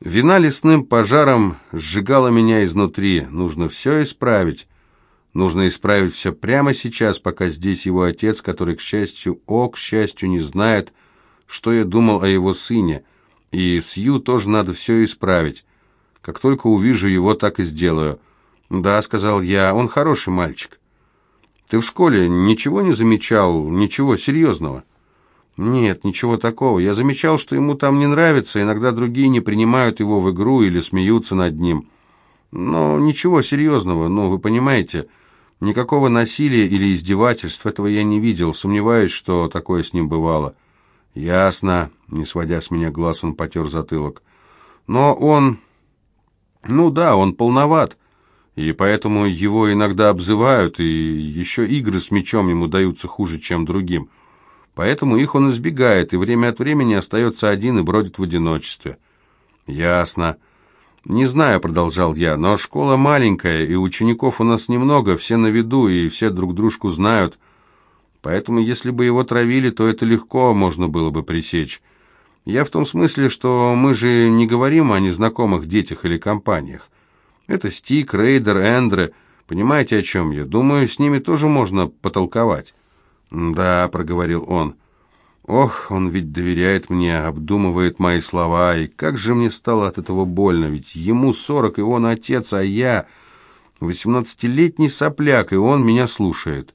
Вина лесным пожаром сжигала меня изнутри. Нужно все исправить. Нужно исправить все прямо сейчас, пока здесь его отец, который, к счастью, о, к счастью, не знает, что я думал о его сыне. И Сью тоже надо все исправить. Как только увижу его, так и сделаю. «Да», — сказал я, — «он хороший мальчик». «Ты в школе ничего не замечал, ничего серьезного?» «Нет, ничего такого. Я замечал, что ему там не нравится, иногда другие не принимают его в игру или смеются над ним. Но ничего серьезного, ну, вы понимаете, никакого насилия или издевательств этого я не видел, сомневаюсь, что такое с ним бывало». «Ясно», — не сводя с меня глаз, он потер затылок. «Но он... ну да, он полноват, и поэтому его иногда обзывают, и еще игры с мячом ему даются хуже, чем другим». Поэтому их он избегает, и время от времени остается один и бродит в одиночестве. Ясно. Не знаю, продолжал я, но школа маленькая, и учеников у нас немного, все на виду, и все друг дружку знают. Поэтому, если бы его травили, то это легко можно было бы пресечь. Я в том смысле, что мы же не говорим о незнакомых детях или компаниях. Это Стик, Рейдер, Эндре. Понимаете, о чем я? Думаю, с ними тоже можно потолковать. «Да», — проговорил он. «Ох, он ведь доверяет мне, обдумывает мои слова, и как же мне стало от этого больно, ведь ему сорок, и он отец, а я восемнадцатилетний сопляк, и он меня слушает».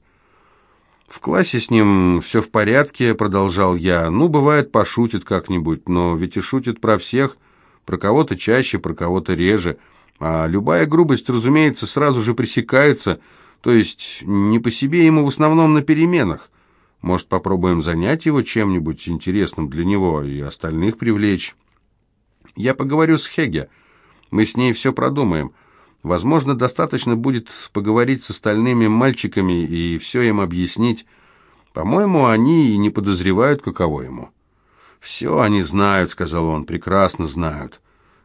«В классе с ним все в порядке», — продолжал я. «Ну, бывает, пошутит как-нибудь, но ведь и шутит про всех, про кого-то чаще, про кого-то реже. А любая грубость, разумеется, сразу же пресекается, то есть не по себе ему в основном на переменах. Может, попробуем занять его чем-нибудь интересным для него и остальных привлечь? Я поговорю с Хеге. Мы с ней все продумаем. Возможно, достаточно будет поговорить с остальными мальчиками и все им объяснить. По-моему, они и не подозревают, каково ему. «Все они знают», — сказал он, — «прекрасно знают.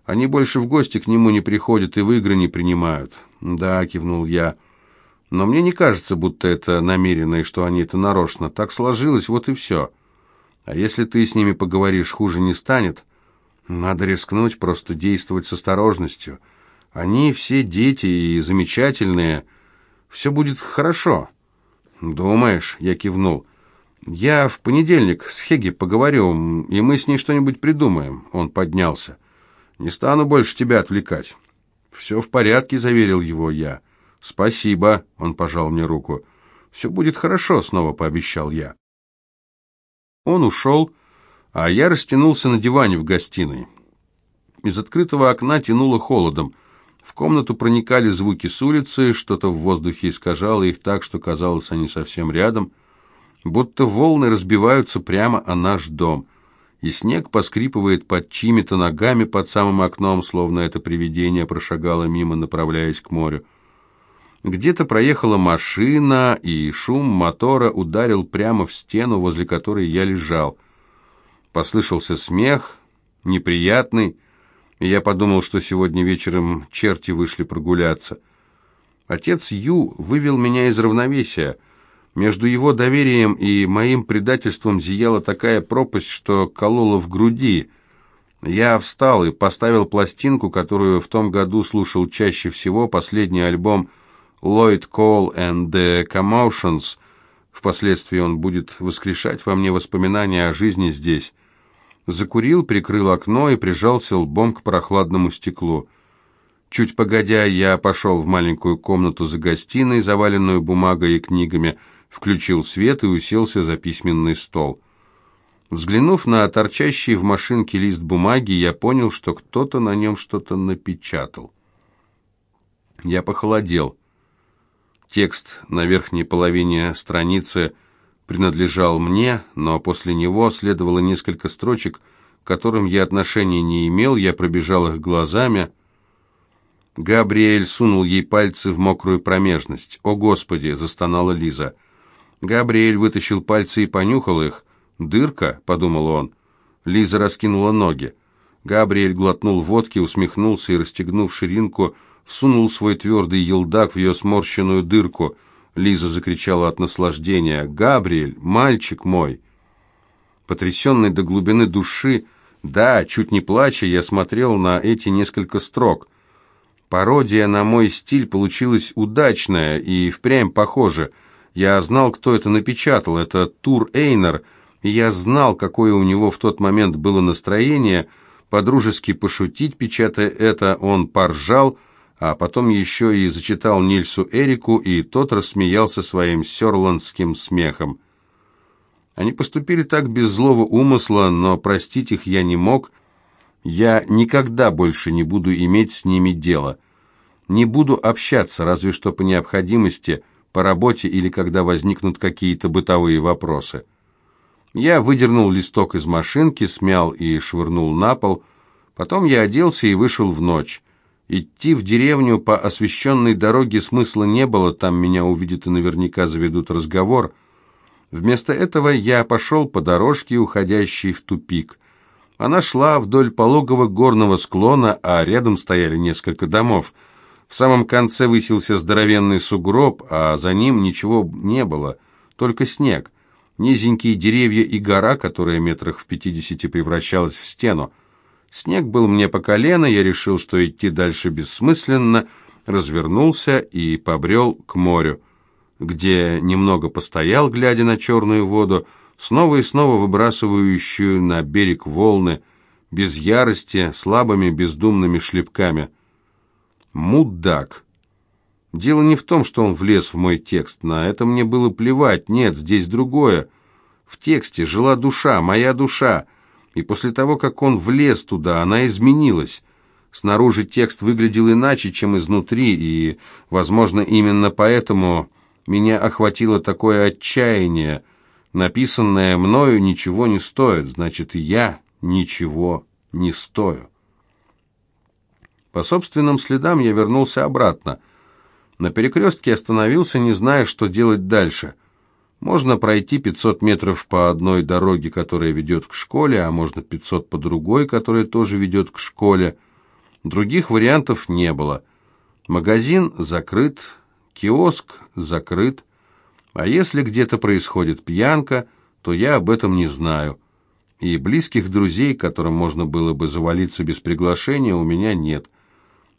Они больше в гости к нему не приходят и в игры не принимают». «Да», — кивнул я, — но мне не кажется, будто это намеренно и что они это нарочно. Так сложилось, вот и все. А если ты с ними поговоришь, хуже не станет. Надо рискнуть, просто действовать с осторожностью. Они все дети и замечательные. Все будет хорошо. Думаешь, я кивнул. Я в понедельник с Хеги поговорю, и мы с ней что-нибудь придумаем. Он поднялся. Не стану больше тебя отвлекать. Все в порядке, заверил его я. «Спасибо», — он пожал мне руку. «Все будет хорошо», — снова пообещал я. Он ушел, а я растянулся на диване в гостиной. Из открытого окна тянуло холодом. В комнату проникали звуки с улицы, что-то в воздухе искажало их так, что казалось, они совсем рядом, будто волны разбиваются прямо о наш дом, и снег поскрипывает под чьими-то ногами под самым окном, словно это привидение прошагало мимо, направляясь к морю. Где-то проехала машина, и шум мотора ударил прямо в стену, возле которой я лежал. Послышался смех, неприятный, и я подумал, что сегодня вечером черти вышли прогуляться. Отец Ю вывел меня из равновесия. Между его доверием и моим предательством зияла такая пропасть, что колола в груди. Я встал и поставил пластинку, которую в том году слушал чаще всего, последний альбом «Связь» Lloyd Cole and the Commotions. Впоследствии он будет воскрешать во мне воспоминания о жизни здесь. Закурил, прикрыл окно и прижался лбом к прохладному стеклу. Чуть погодя, я пошел в маленькую комнату за гостиной, заваленную бумагой и книгами, включил свет и уселся за письменный стол. Взглянув на торчащий в машинке лист бумаги, я понял, что кто-то на нем что-то напечатал. Я похолодел. Текст на верхней половине страницы принадлежал мне, но после него следовало несколько строчек, к которым я отношения не имел, я пробежал их глазами. Габриэль сунул ей пальцы в мокрую промежность. «О, Господи!» — застонала Лиза. Габриэль вытащил пальцы и понюхал их. «Дырка?» — подумал он. Лиза раскинула ноги. Габриэль глотнул водки, усмехнулся и, расстегнув ширинку, всунул свой твердый елдак в ее сморщенную дырку. Лиза закричала от наслаждения. «Габриэль, мальчик мой!» Потрясенный до глубины души, Да, чуть не плача, я смотрел на эти несколько строк. Пародия на мой стиль получилась удачная и впрямь похожа. Я знал, кто это напечатал. Это Тур Эйнер, и я знал, какое у него в тот момент было настроение. Подружески пошутить, печатая это, он поржал, а потом еще и зачитал Нильсу Эрику, и тот рассмеялся своим серландским смехом. Они поступили так без злого умысла, но простить их я не мог. Я никогда больше не буду иметь с ними дело. Не буду общаться, разве что по необходимости, по работе или когда возникнут какие-то бытовые вопросы. Я выдернул листок из машинки, смял и швырнул на пол. Потом я оделся и вышел в ночь. Идти в деревню по освещенной дороге смысла не было, там меня увидят и наверняка заведут разговор – Вместо этого я пошел по дорожке, уходящей в тупик. Она шла вдоль пологого горного склона, а рядом стояли несколько домов. В самом конце высился здоровенный сугроб, а за ним ничего не было, только снег. Низенькие деревья и гора, которая метрах в пятидесяти превращалась в стену. Снег был мне по колено, я решил, что идти дальше бессмысленно, развернулся и побрел к морю где немного постоял, глядя на черную воду, снова и снова выбрасывающую на берег волны, без ярости, слабыми бездумными шлепками. Мудак. Дело не в том, что он влез в мой текст, на это мне было плевать, нет, здесь другое. В тексте жила душа, моя душа, и после того, как он влез туда, она изменилась. Снаружи текст выглядел иначе, чем изнутри, и, возможно, именно поэтому меня охватило такое отчаяние. Написанное мною ничего не стоит, значит, я ничего не стою. По собственным следам я вернулся обратно. На перекрестке остановился, не зная, что делать дальше. Можно пройти 500 метров по одной дороге, которая ведет к школе, а можно 500 по другой, которая тоже ведет к школе. Других вариантов не было. Магазин закрыт, Киоск закрыт, а если где-то происходит пьянка, то я об этом не знаю. И близких друзей, которым можно было бы завалиться без приглашения, у меня нет.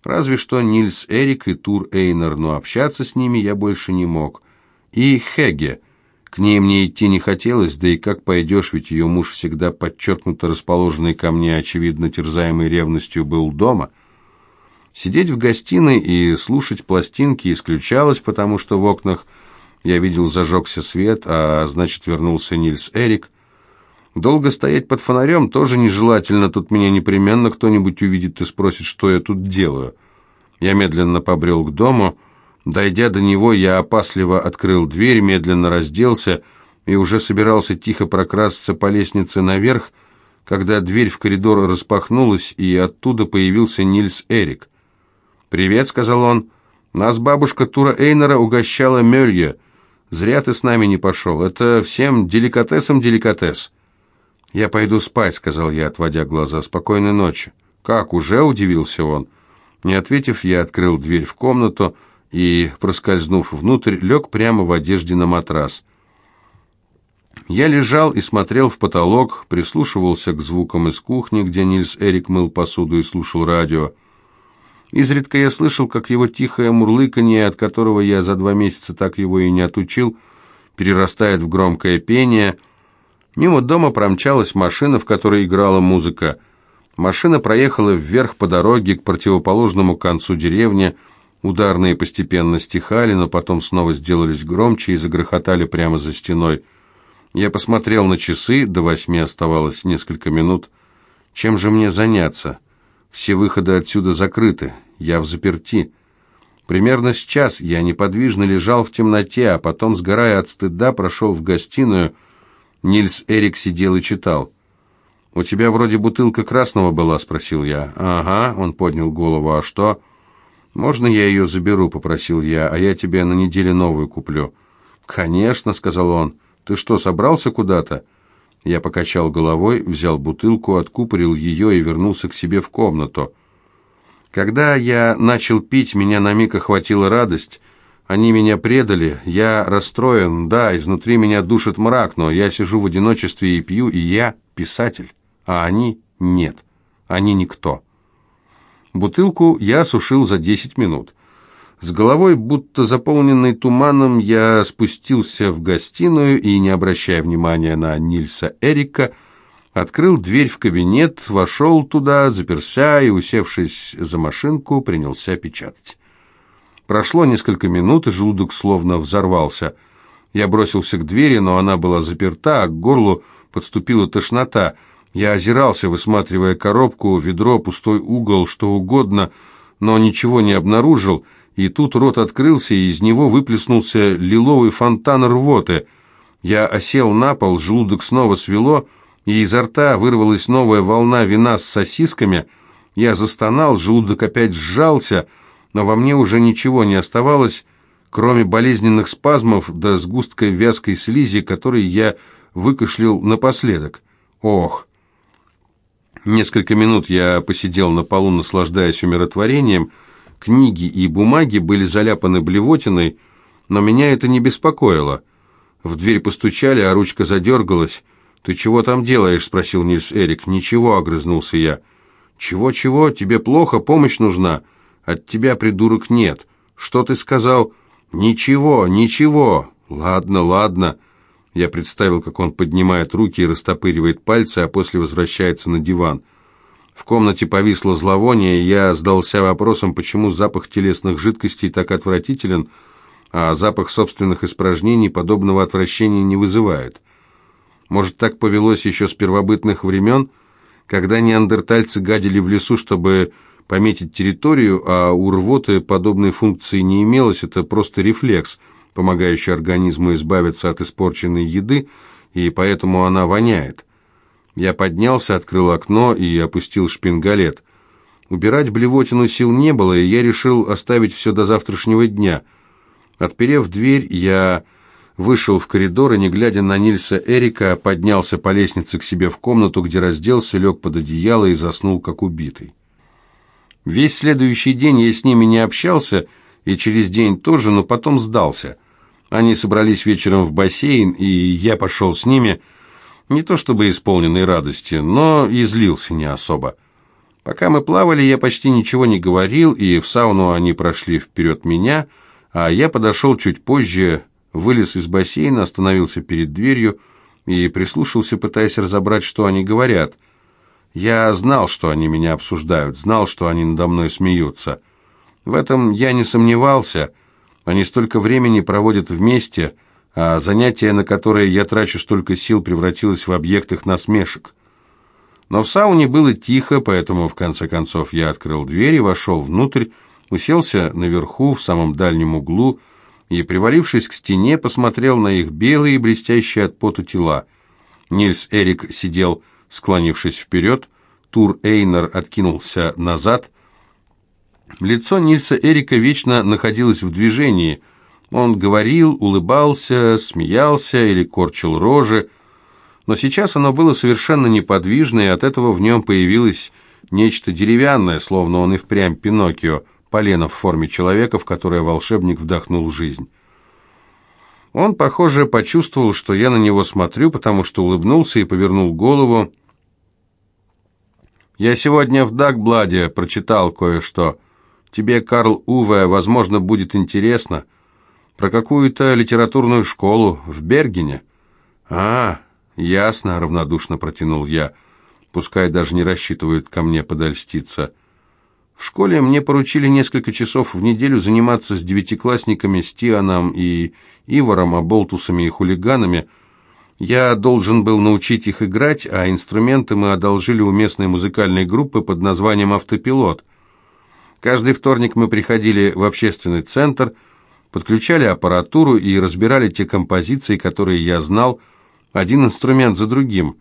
Разве что Нильс Эрик и Тур Эйнер, но общаться с ними я больше не мог. И Хеге. К ней мне идти не хотелось, да и как пойдешь, ведь ее муж всегда подчеркнуто расположенный ко мне, очевидно терзаемый ревностью, был дома — Сидеть в гостиной и слушать пластинки исключалось, потому что в окнах я видел зажегся свет, а значит вернулся Нильс Эрик. Долго стоять под фонарем тоже нежелательно, тут меня непременно кто-нибудь увидит и спросит, что я тут делаю. Я медленно побрел к дому. Дойдя до него, я опасливо открыл дверь, медленно разделся и уже собирался тихо прокрасться по лестнице наверх, когда дверь в коридор распахнулась, и оттуда появился Нильс Эрик. «Привет», — сказал он. «Нас бабушка Тура Эйнера угощала мёрье. Зря ты с нами не пошел. Это всем деликатесом деликатес». «Я пойду спать», — сказал я, отводя глаза. «Спокойной ночи». «Как, уже?» — удивился он. Не ответив, я открыл дверь в комнату и, проскользнув внутрь, лег прямо в одежде на матрас. Я лежал и смотрел в потолок, прислушивался к звукам из кухни, где Нильс Эрик мыл посуду и слушал радио. Изредка я слышал, как его тихое мурлыканье, от которого я за два месяца так его и не отучил, перерастает в громкое пение. Мимо дома промчалась машина, в которой играла музыка. Машина проехала вверх по дороге к противоположному концу деревни. Ударные постепенно стихали, но потом снова сделались громче и загрохотали прямо за стеной. Я посмотрел на часы, до восьми оставалось несколько минут. Чем же мне заняться?» Все выходы отсюда закрыты. Я в заперти. Примерно с час я неподвижно лежал в темноте, а потом, сгорая от стыда, прошел в гостиную. Нильс Эрик сидел и читал. «У тебя вроде бутылка красного была?» — спросил я. «Ага», — он поднял голову. «А что?» «Можно я ее заберу?» — попросил я. «А я тебе на неделе новую куплю». «Конечно», — сказал он. «Ты что, собрался куда-то?» Я покачал головой, взял бутылку, откупорил ее и вернулся к себе в комнату. Когда я начал пить, меня на миг охватила радость. Они меня предали, я расстроен, да, изнутри меня душит мрак, но я сижу в одиночестве и пью, и я писатель, а они Нет, они никто. Бутылку я осушил за десять минут. С головой, будто заполненной туманом, я спустился в гостиную и, не обращая внимания на Нильса Эрика, открыл дверь в кабинет, вошел туда, заперся и, усевшись за машинку, принялся печатать. Прошло несколько минут, и желудок словно взорвался. Я бросился к двери, но она была заперта, а к горлу подступила тошнота. Я озирался, высматривая коробку, ведро, пустой угол, что угодно, но ничего не обнаружил — и тут рот открылся, и из него выплеснулся лиловый фонтан рвоты. Я осел на пол, желудок снова свело, и изо рта вырвалась новая волна вина с сосисками. Я застонал, желудок опять сжался, но во мне уже ничего не оставалось, кроме болезненных спазмов да сгустка вязкой слизи, который я выкашлял напоследок. Ох! Несколько минут я посидел на полу, наслаждаясь умиротворением, Книги и бумаги были заляпаны блевотиной, но меня это не беспокоило. В дверь постучали, а ручка задергалась. «Ты чего там делаешь?» – спросил Нильс Эрик. «Ничего», – огрызнулся я. «Чего-чего? Тебе плохо? Помощь нужна?» «От тебя, придурок, нет». «Что ты сказал?» «Ничего, ничего». «Ладно, ладно». Я представил, как он поднимает руки и растопыривает пальцы, а после возвращается на диван. В комнате повисло зловоние, и я сдался вопросом, почему запах телесных жидкостей так отвратителен, а запах собственных испражнений подобного отвращения не вызывает. Может, так повелось еще с первобытных времен, когда неандертальцы гадили в лесу, чтобы пометить территорию, а у рвоты подобной функции не имелось, это просто рефлекс, помогающий организму избавиться от испорченной еды, и поэтому она воняет. Я поднялся, открыл окно и опустил шпингалет. Убирать блевотину сил не было, и я решил оставить все до завтрашнего дня. Отперев дверь, я вышел в коридор и, не глядя на Нильса Эрика, поднялся по лестнице к себе в комнату, где разделся, лег под одеяло и заснул, как убитый. Весь следующий день я с ними не общался, и через день тоже, но потом сдался. Они собрались вечером в бассейн, и я пошел с ними – не то чтобы исполненный радости, но и злился не особо. Пока мы плавали, я почти ничего не говорил, и в сауну они прошли вперед меня, а я подошел чуть позже, вылез из бассейна, остановился перед дверью и прислушался, пытаясь разобрать, что они говорят. Я знал, что они меня обсуждают, знал, что они надо мной смеются. В этом я не сомневался. Они столько времени проводят вместе – а занятие, на которое я трачу столько сил, превратилось в объект их насмешек. Но в сауне было тихо, поэтому в конце концов я открыл дверь и вошел внутрь, уселся наверху, в самом дальнем углу, и, привалившись к стене, посмотрел на их белые, блестящие от поту тела. Нильс Эрик сидел, склонившись вперед, Тур Эйнер откинулся назад. Лицо Нильса Эрика вечно находилось в движении – он говорил, улыбался, смеялся или корчил рожи, но сейчас оно было совершенно неподвижно, и от этого в нем появилось нечто деревянное, словно он и впрямь Пиноккио, полено в форме человека, в которое волшебник вдохнул жизнь. Он, похоже, почувствовал, что я на него смотрю, потому что улыбнулся и повернул голову. «Я сегодня в Дагбладе прочитал кое-что. Тебе, Карл Уве, возможно, будет интересно» про какую-то литературную школу в Бергене. А, ясно, равнодушно протянул я. Пускай даже не рассчитывают ко мне подольститься. В школе мне поручили несколько часов в неделю заниматься с девятиклассниками Стианом и Иваром, оболтусами и хулиганами. Я должен был научить их играть, а инструменты мы одолжили у местной музыкальной группы под названием «Автопилот». Каждый вторник мы приходили в общественный центр – подключали аппаратуру и разбирали те композиции, которые я знал, один инструмент за другим.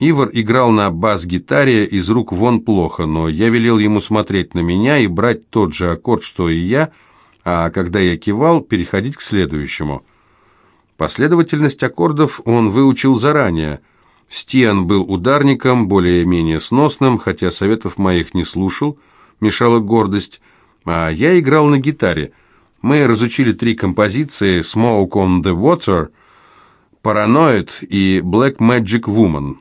Ивар играл на бас-гитаре из рук вон плохо, но я велел ему смотреть на меня и брать тот же аккорд, что и я, а когда я кивал, переходить к следующему. Последовательность аккордов он выучил заранее. Стиан был ударником, более-менее сносным, хотя советов моих не слушал, мешала гордость, а я играл на гитаре – мы разучили три композиции «Smoke on the Water», «Paranoid» и «Black Magic Woman».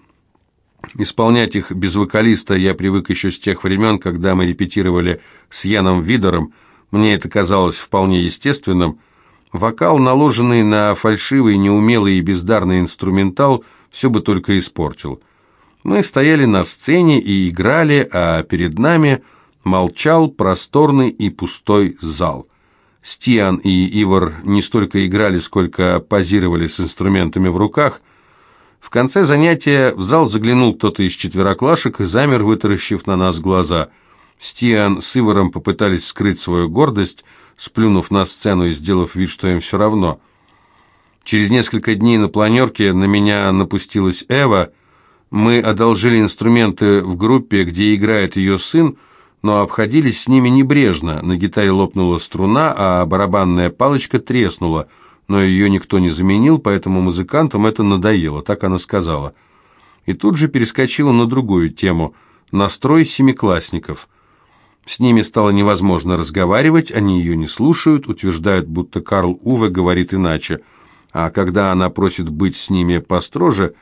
Исполнять их без вокалиста я привык еще с тех времен, когда мы репетировали с Яном Видером. Мне это казалось вполне естественным. Вокал, наложенный на фальшивый, неумелый и бездарный инструментал, все бы только испортил. Мы стояли на сцене и играли, а перед нами молчал просторный и пустой зал. Стиан и Ивар не столько играли, сколько позировали с инструментами в руках – в конце занятия в зал заглянул кто-то из четвероклашек и замер, вытаращив на нас глаза. Стиан с Иваром попытались скрыть свою гордость, сплюнув на сцену и сделав вид, что им все равно. Через несколько дней на планерке на меня напустилась Эва. Мы одолжили инструменты в группе, где играет ее сын, но обходились с ними небрежно. На гитаре лопнула струна, а барабанная палочка треснула – но ее никто не заменил, поэтому музыкантам это надоело, так она сказала. И тут же перескочила на другую тему – настрой семиклассников. С ними стало невозможно разговаривать, они ее не слушают, утверждают, будто Карл Уве говорит иначе. А когда она просит быть с ними построже,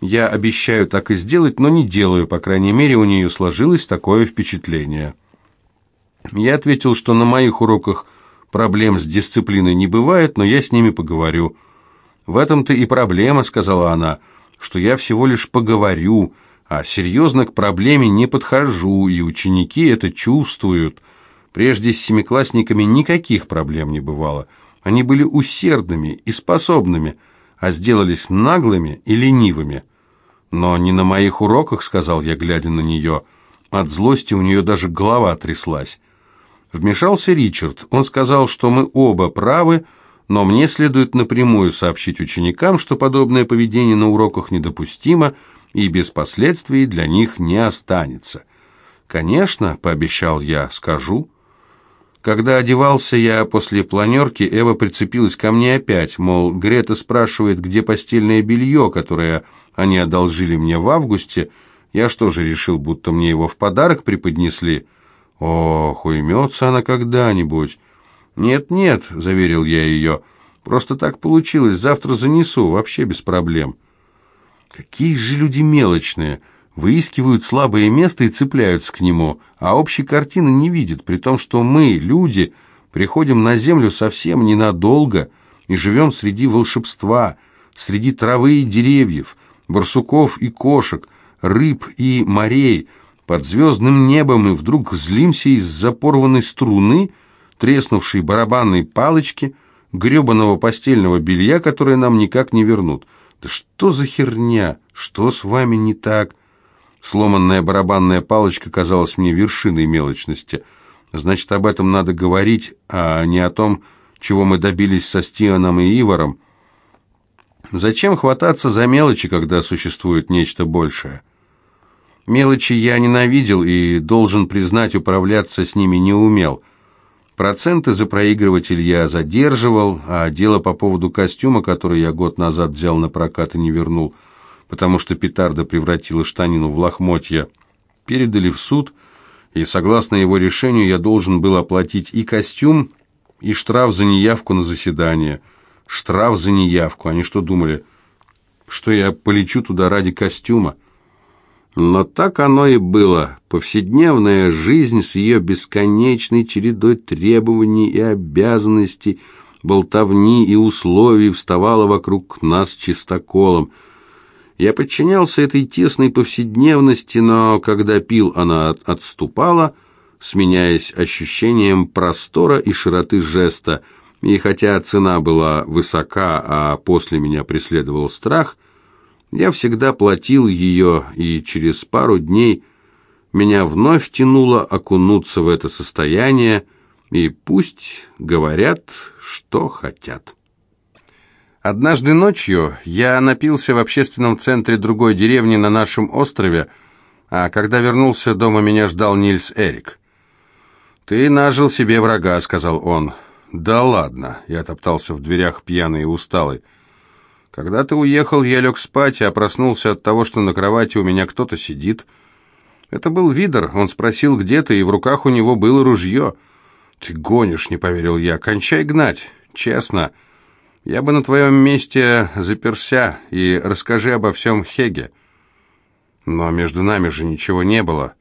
я обещаю так и сделать, но не делаю, по крайней мере, у нее сложилось такое впечатление. Я ответил, что на моих уроках – Проблем с дисциплиной не бывает, но я с ними поговорю. В этом-то и проблема, сказала она, что я всего лишь поговорю, а серьезно к проблеме не подхожу, и ученики это чувствуют. Прежде с семиклассниками никаких проблем не бывало. Они были усердными и способными, а сделались наглыми и ленивыми. Но не на моих уроках, сказал я, глядя на нее. От злости у нее даже голова тряслась. Вмешался Ричард. Он сказал, что мы оба правы, но мне следует напрямую сообщить ученикам, что подобное поведение на уроках недопустимо и без последствий для них не останется. «Конечно», — пообещал я, — «скажу». Когда одевался я после планерки, Эва прицепилась ко мне опять, мол, Грета спрашивает, где постельное белье, которое они одолжили мне в августе. Я что же решил, будто мне его в подарок преподнесли?» Ох, уймется она когда-нибудь. Нет-нет, заверил я ее, просто так получилось, завтра занесу, вообще без проблем. Какие же люди мелочные, выискивают слабое место и цепляются к нему, а общей картины не видят, при том, что мы, люди, приходим на землю совсем ненадолго и живем среди волшебства, среди травы и деревьев, барсуков и кошек, рыб и морей, под звездным небом и вдруг злимся из-за порванной струны, треснувшей барабанной палочки, гребаного постельного белья, которое нам никак не вернут. Да что за херня? Что с вами не так? Сломанная барабанная палочка казалась мне вершиной мелочности. Значит, об этом надо говорить, а не о том, чего мы добились со Стианом и Иваром. Зачем хвататься за мелочи, когда существует нечто большее? Мелочи я ненавидел и, должен признать, управляться с ними не умел. Проценты за проигрыватель я задерживал, а дело по поводу костюма, который я год назад взял на прокат и не вернул, потому что петарда превратила штанину в лохмотья, передали в суд, и, согласно его решению, я должен был оплатить и костюм, и штраф за неявку на заседание. Штраф за неявку. Они что думали, что я полечу туда ради костюма? Но так оно и было. Повседневная жизнь с ее бесконечной чередой требований и обязанностей, болтовни и условий вставала вокруг нас чистоколом. Я подчинялся этой тесной повседневности, но когда пил, она отступала, сменяясь ощущением простора и широты жеста. И хотя цена была высока, а после меня преследовал страх – я всегда платил ее, и через пару дней меня вновь тянуло окунуться в это состояние, и пусть говорят, что хотят. Однажды ночью я напился в общественном центре другой деревни на нашем острове, а когда вернулся, дома меня ждал Нильс Эрик. «Ты нажил себе врага», — сказал он. «Да ладно», — я топтался в дверях пьяный и усталый. Когда ты уехал, я лег спать, а проснулся от того, что на кровати у меня кто-то сидит. Это был Видер. Он спросил, где ты, и в руках у него было ружье. Ты гонишь, не поверил я. Кончай гнать. Честно. Я бы на твоем месте заперся и расскажи обо всем Хеге. Но между нами же ничего не было.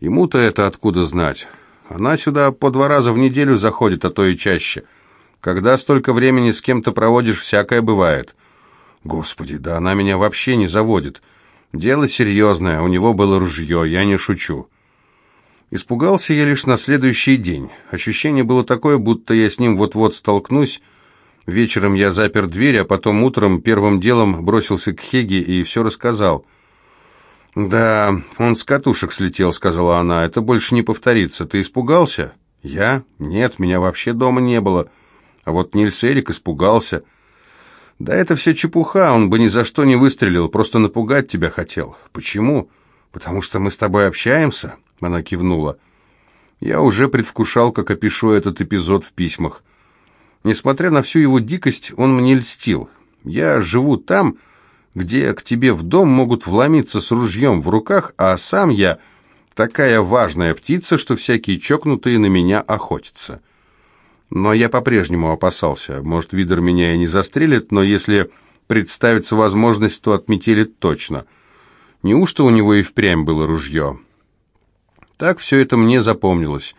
Ему-то это откуда знать? Она сюда по два раза в неделю заходит, а то и чаще. Когда столько времени с кем-то проводишь, всякое бывает. Господи, да она меня вообще не заводит. Дело серьезное, у него было ружье, я не шучу. Испугался я лишь на следующий день. Ощущение было такое, будто я с ним вот-вот столкнусь. Вечером я запер дверь, а потом утром первым делом бросился к Хеге и все рассказал. «Да, он с катушек слетел», — сказала она. «Это больше не повторится. Ты испугался?» «Я? Нет, меня вообще дома не было. А вот Нильс Эрик испугался». «Да это все чепуха, он бы ни за что не выстрелил, просто напугать тебя хотел». «Почему?» «Потому что мы с тобой общаемся?» Она кивнула. Я уже предвкушал, как опишу этот эпизод в письмах. Несмотря на всю его дикость, он мне льстил. Я живу там, где к тебе в дом могут вломиться с ружьем в руках, а сам я такая важная птица, что всякие чокнутые на меня охотятся. Но я по-прежнему опасался. Может, Видер меня и не застрелит, но если представится возможность, то отметелит точно. Неужто у него и впрямь было ружье? Так все это мне запомнилось.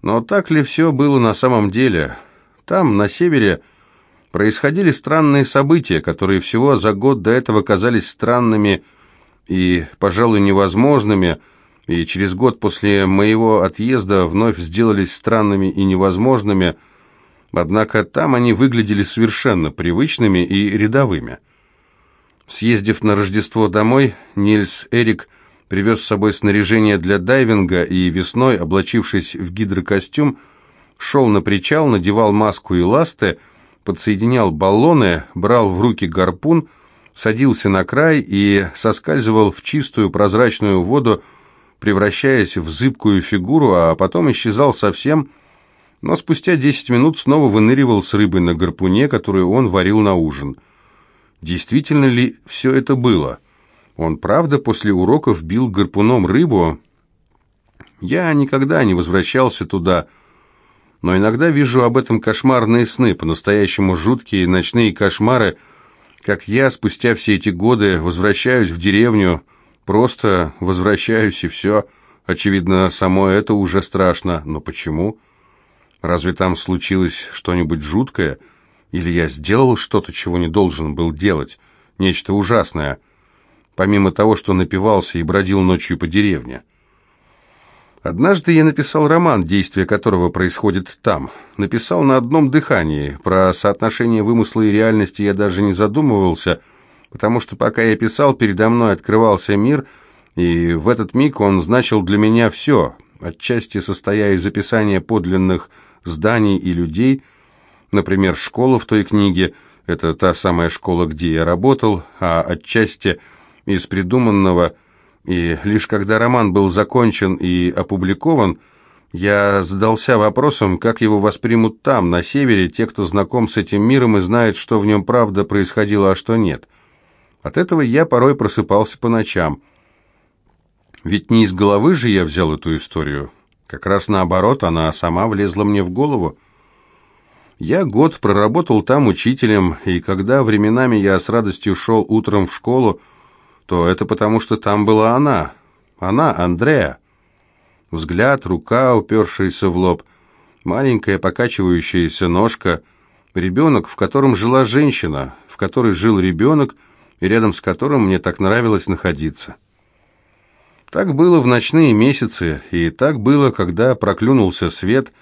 Но так ли все было на самом деле? Там, на севере, происходили странные события, которые всего за год до этого казались странными и, пожалуй, невозможными, и через год после моего отъезда вновь сделались странными и невозможными, однако там они выглядели совершенно привычными и рядовыми. Съездив на Рождество домой, Нильс Эрик привез с собой снаряжение для дайвинга и весной, облачившись в гидрокостюм, шел на причал, надевал маску и ласты, подсоединял баллоны, брал в руки гарпун, садился на край и соскальзывал в чистую прозрачную воду, превращаясь в зыбкую фигуру, а потом исчезал совсем, но спустя 10 минут снова выныривал с рыбой на гарпуне, которую он варил на ужин. Действительно ли все это было? Он правда после уроков бил гарпуном рыбу? Я никогда не возвращался туда, но иногда вижу об этом кошмарные сны, по-настоящему жуткие ночные кошмары, как я спустя все эти годы возвращаюсь в деревню, просто возвращаюсь и все. Очевидно, само это уже страшно, но почему? Разве там случилось что-нибудь жуткое? Или я сделал что-то, чего не должен был делать? Нечто ужасное – помимо того, что напивался и бродил ночью по деревне. Однажды я написал роман, действие которого происходит там. Написал на одном дыхании. Про соотношение вымысла и реальности я даже не задумывался, потому что пока я писал, передо мной открывался мир, и в этот миг он значил для меня все, отчасти состоя из описания подлинных зданий и людей, например, школа в той книге, это та самая школа, где я работал, а отчасти – из придуманного, и лишь когда роман был закончен и опубликован, я задался вопросом, как его воспримут там, на севере, те, кто знаком с этим миром и знает, что в нем правда происходило, а что нет. От этого я порой просыпался по ночам. Ведь не из головы же я взял эту историю. Как раз наоборот, она сама влезла мне в голову. Я год проработал там учителем, и когда временами я с радостью шел утром в школу, то это потому, что там была она. Она, Андреа. Взгляд, рука, упершаяся в лоб, маленькая покачивающаяся ножка, ребенок, в котором жила женщина, в которой жил ребенок, и рядом с которым мне так нравилось находиться. Так было в ночные месяцы, и так было, когда проклюнулся свет,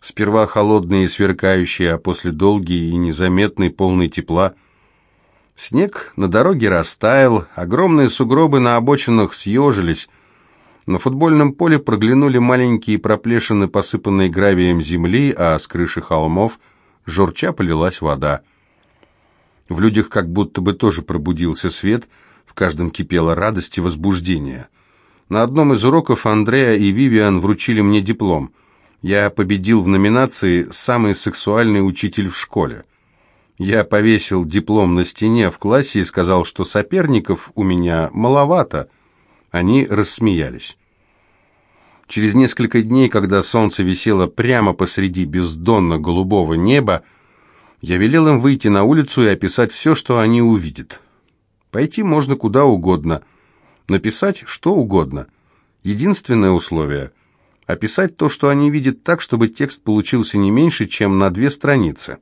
сперва холодный и сверкающий, а после долгий и незаметный, полный тепла – Снег на дороге растаял, огромные сугробы на обочинах съежились. На футбольном поле проглянули маленькие проплешины, посыпанные гравием земли, а с крыши холмов журча полилась вода. В людях как будто бы тоже пробудился свет, в каждом кипела радость и возбуждение. На одном из уроков Андреа и Вивиан вручили мне диплом. Я победил в номинации «Самый сексуальный учитель в школе». Я повесил диплом на стене в классе и сказал, что соперников у меня маловато. Они рассмеялись. Через несколько дней, когда солнце висело прямо посреди бездонно-голубого неба, я велел им выйти на улицу и описать все, что они увидят. Пойти можно куда угодно. Написать что угодно. Единственное условие – описать то, что они видят так, чтобы текст получился не меньше, чем на две страницы.